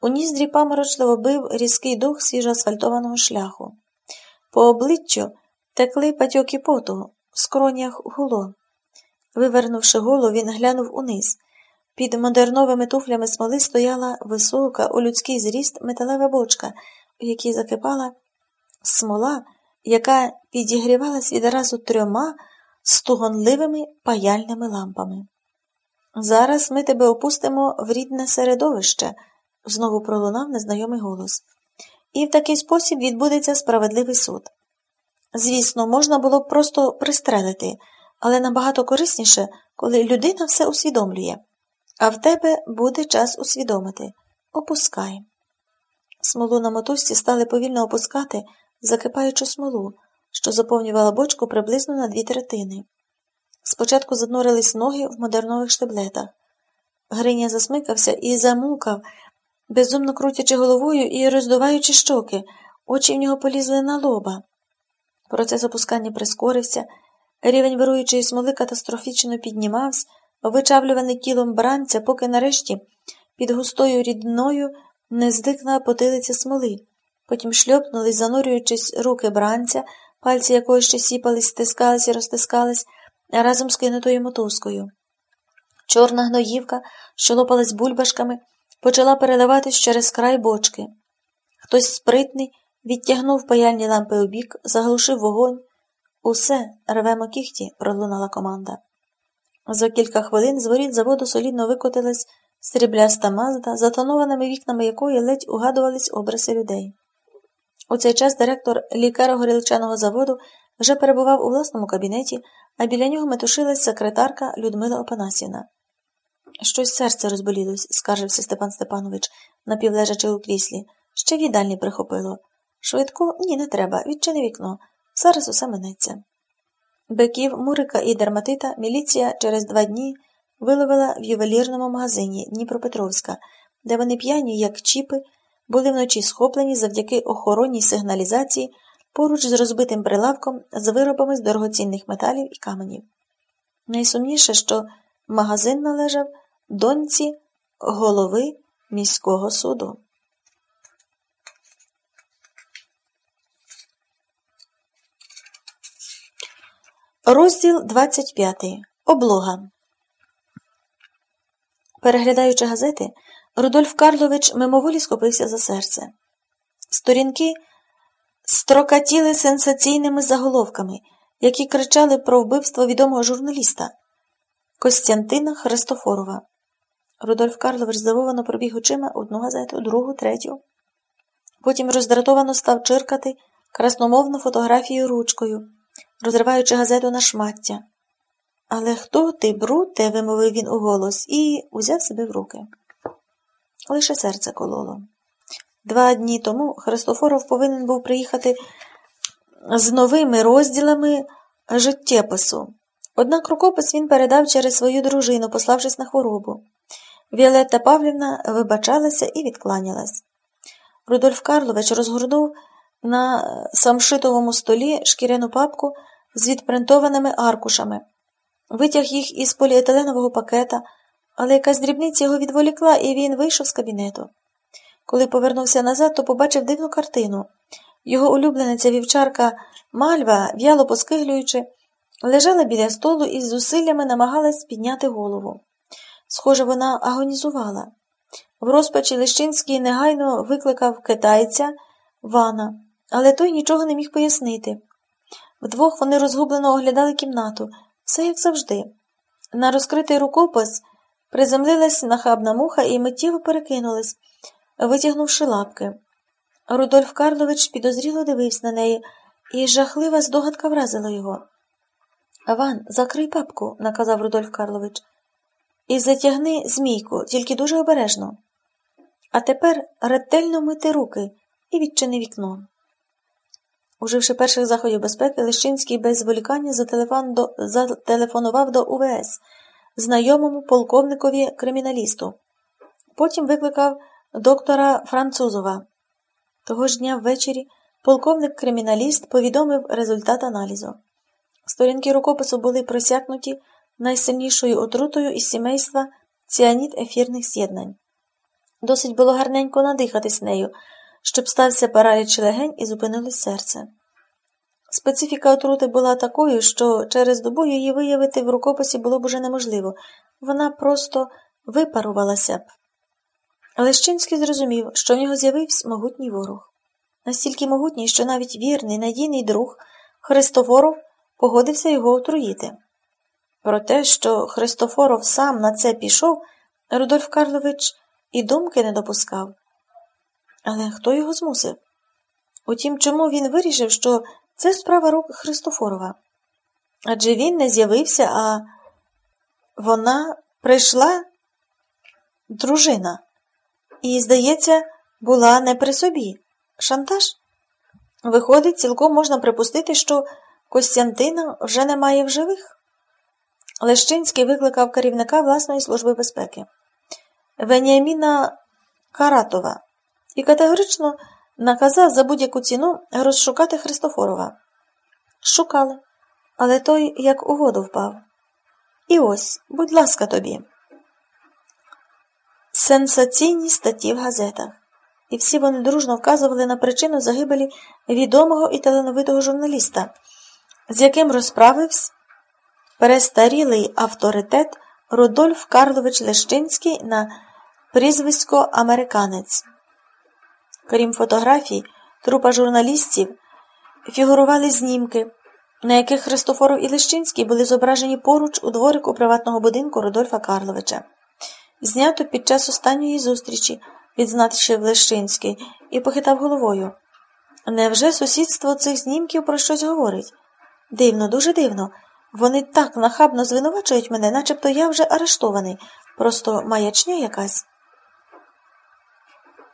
У ніздрі паморочливо бив різкий дух свіжоасфальтованого шляху. По обличчю текли патьоки поту, в скронях гуло. Вивернувши голову, він глянув униз. Під модерновими туфлями смоли стояла висока, у людський зріст металева бочка, у якій закипала смола, яка підігрівалась відразу трьома стугонливими паяльними лампами. Зараз ми тебе опустимо в рідне середовище, знову пролунав незнайомий голос. І в такий спосіб відбудеться справедливий суд. Звісно, можна було б просто пристрелити, але набагато корисніше, коли людина все усвідомлює. А в тебе буде час усвідомити. Опускай. Смолу на мотузці стали повільно опускати закипаючу смолу, що заповнювала бочку приблизно на дві третини. Спочатку занурились ноги в модернових штеблетах. Гриня засмикався і замукав, безумно крутячи головою і роздуваючи щоки, очі в нього полізли на лоба. Процес опускання прискорився, рівень вируючої смоли катастрофічно піднімався, вичавлюваний тілом бранця, поки нарешті під густою рідною не здикла потилиця смоли. Потім шльопнулись, занурюючись руки бранця, пальці якої ще сіпались, стискались і розтискались разом з кинутою мотузкою. Чорна гноївка, що лопалась бульбашками, почала переливатись через край бочки. Хтось спритний відтягнув паяльні лампи у бік, заглушив вогонь. Усе, рвемо кіхті, пролунала команда. За кілька хвилин з воріт заводу солідно викотилась срібляста мазда, затонованими вікнами якої ледь угадувались образи людей. У цей час директор лікаро-горілчаного заводу вже перебував у власному кабінеті, а біля нього метушилась секретарка Людмила Опанасівна. Щось серце розболілось, скаржився Степан Степанович, напівлежачи у кріслі. Ще в їдальні прихопило. Швидко ні, не треба. Відчини вікно. Зараз усе минеться. Беків, Мурика і Дерматита міліція через два дні виловила в ювелірному магазині Дніпропетровська, де вони п'яні, як чіпи, були вночі схоплені завдяки охоронній сигналізації поруч з розбитим прилавком з виробами з дорогоцінних металів і каменів. Найсумніше, що магазин належав доньці голови міського суду. Розділ 25. Облога. Переглядаючи газети, Рудольф Карлович мимоволі схопився за серце. Сторінки строкатіли сенсаційними заголовками, які кричали про вбивство відомого журналіста Костянтина Христофорова. Рудольф Карлович здивовано пробіг очима одну газету, другу, третю. Потім роздратовано став чиркати красномовну фотографію ручкою, розриваючи газету на шмаття. Але хто ти, бруте? вимовив він у голос і узяв себе в руки. Лише серце кололо. Два дні тому Христофоров повинен був приїхати з новими розділами життєпису. Однак рукопис він передав через свою дружину, пославшись на хворобу. Віолетта Павлівна вибачалася і відкланялась. Рудольф Карлович розгорнув на самшитовому столі шкіряну папку з відпринтованими аркушами, витяг їх із поліетиленового пакета, але якась дрібниця його відволікла, і він вийшов з кабінету. Коли повернувся назад, то побачив дивну картину. Його улюблениця вівчарка Мальва, в'яло поскиглюючи, лежала біля столу і з зусиллями намагалась підняти голову. Схоже, вона агонізувала. В розпачі Лещинський негайно викликав китайця Вана, але той нічого не міг пояснити. Вдвох вони розгублено оглядали кімнату, все як завжди. На розкритий рукопис приземлилась нахабна муха і миттєво перекинулась, витягнувши лапки. Рудольф Карлович підозріло дивився на неї, і жахлива здогадка вразила його. Ван, закрий папку, наказав Рудольф Карлович, і затягни змійку, тільки дуже обережно. А тепер ретельно мити руки і відчини вікно. Уживши перших заходів безпеки, Лещинський без зволікання зателефонував до УВС, знайомому полковникові криміналісту. Потім викликав доктора Французова. Того ж дня ввечері полковник-криміналіст повідомив результат аналізу. Сторінки рукопису були просякнуті найсильнішою отрутою із сімейства ціаніт ефірних з'єднань. Досить було гарненько надихатись нею, щоб стався параліч легень і зупинилось серце. Специфіка отрути була такою, що через добу її виявити в рукописі було б уже неможливо, вона просто випарувалася б. Лещинський зрозумів, що в нього з'явився могутній ворог. Настільки могутній, що навіть вірний, надійний друг Христофоров погодився його отруїти. Про те, що Христофоров сам на це пішов, Рудольф Карлович і думки не допускав. Але хто його змусив? Утім, чому він вирішив, що це справа рук Христофорова? Адже він не з'явився, а вона прийшла дружина і, здається, була не при собі. Шантаж? Виходить, цілком можна припустити, що Костянтина вже немає в живих. Лещинський викликав керівника власної служби безпеки Веніаміна Каратова і категорично наказав за будь-яку ціну розшукати Христофорова. Шукали, але той як у воду впав. І ось, будь ласка, тобі. Сенсаційні статті в газетах, і всі вони дружно вказували на причину загибелі відомого і талановитого журналіста, з яким розправився перестарілий авторитет Рудольф Карлович Лещинський на прізвисько Американець. Крім фотографій, трупа журналістів фігурували знімки, на яких Христофоров і Лещинський були зображені поруч у дворику приватного будинку Рудольфа Карловича. Знято під час останньої зустрічі, відзначив Лещинський, і похитав головою. Невже сусідство цих знімків про щось говорить? Дивно, дуже дивно. Вони так нахабно звинувачують мене, начебто я вже арештований, просто маячня якась.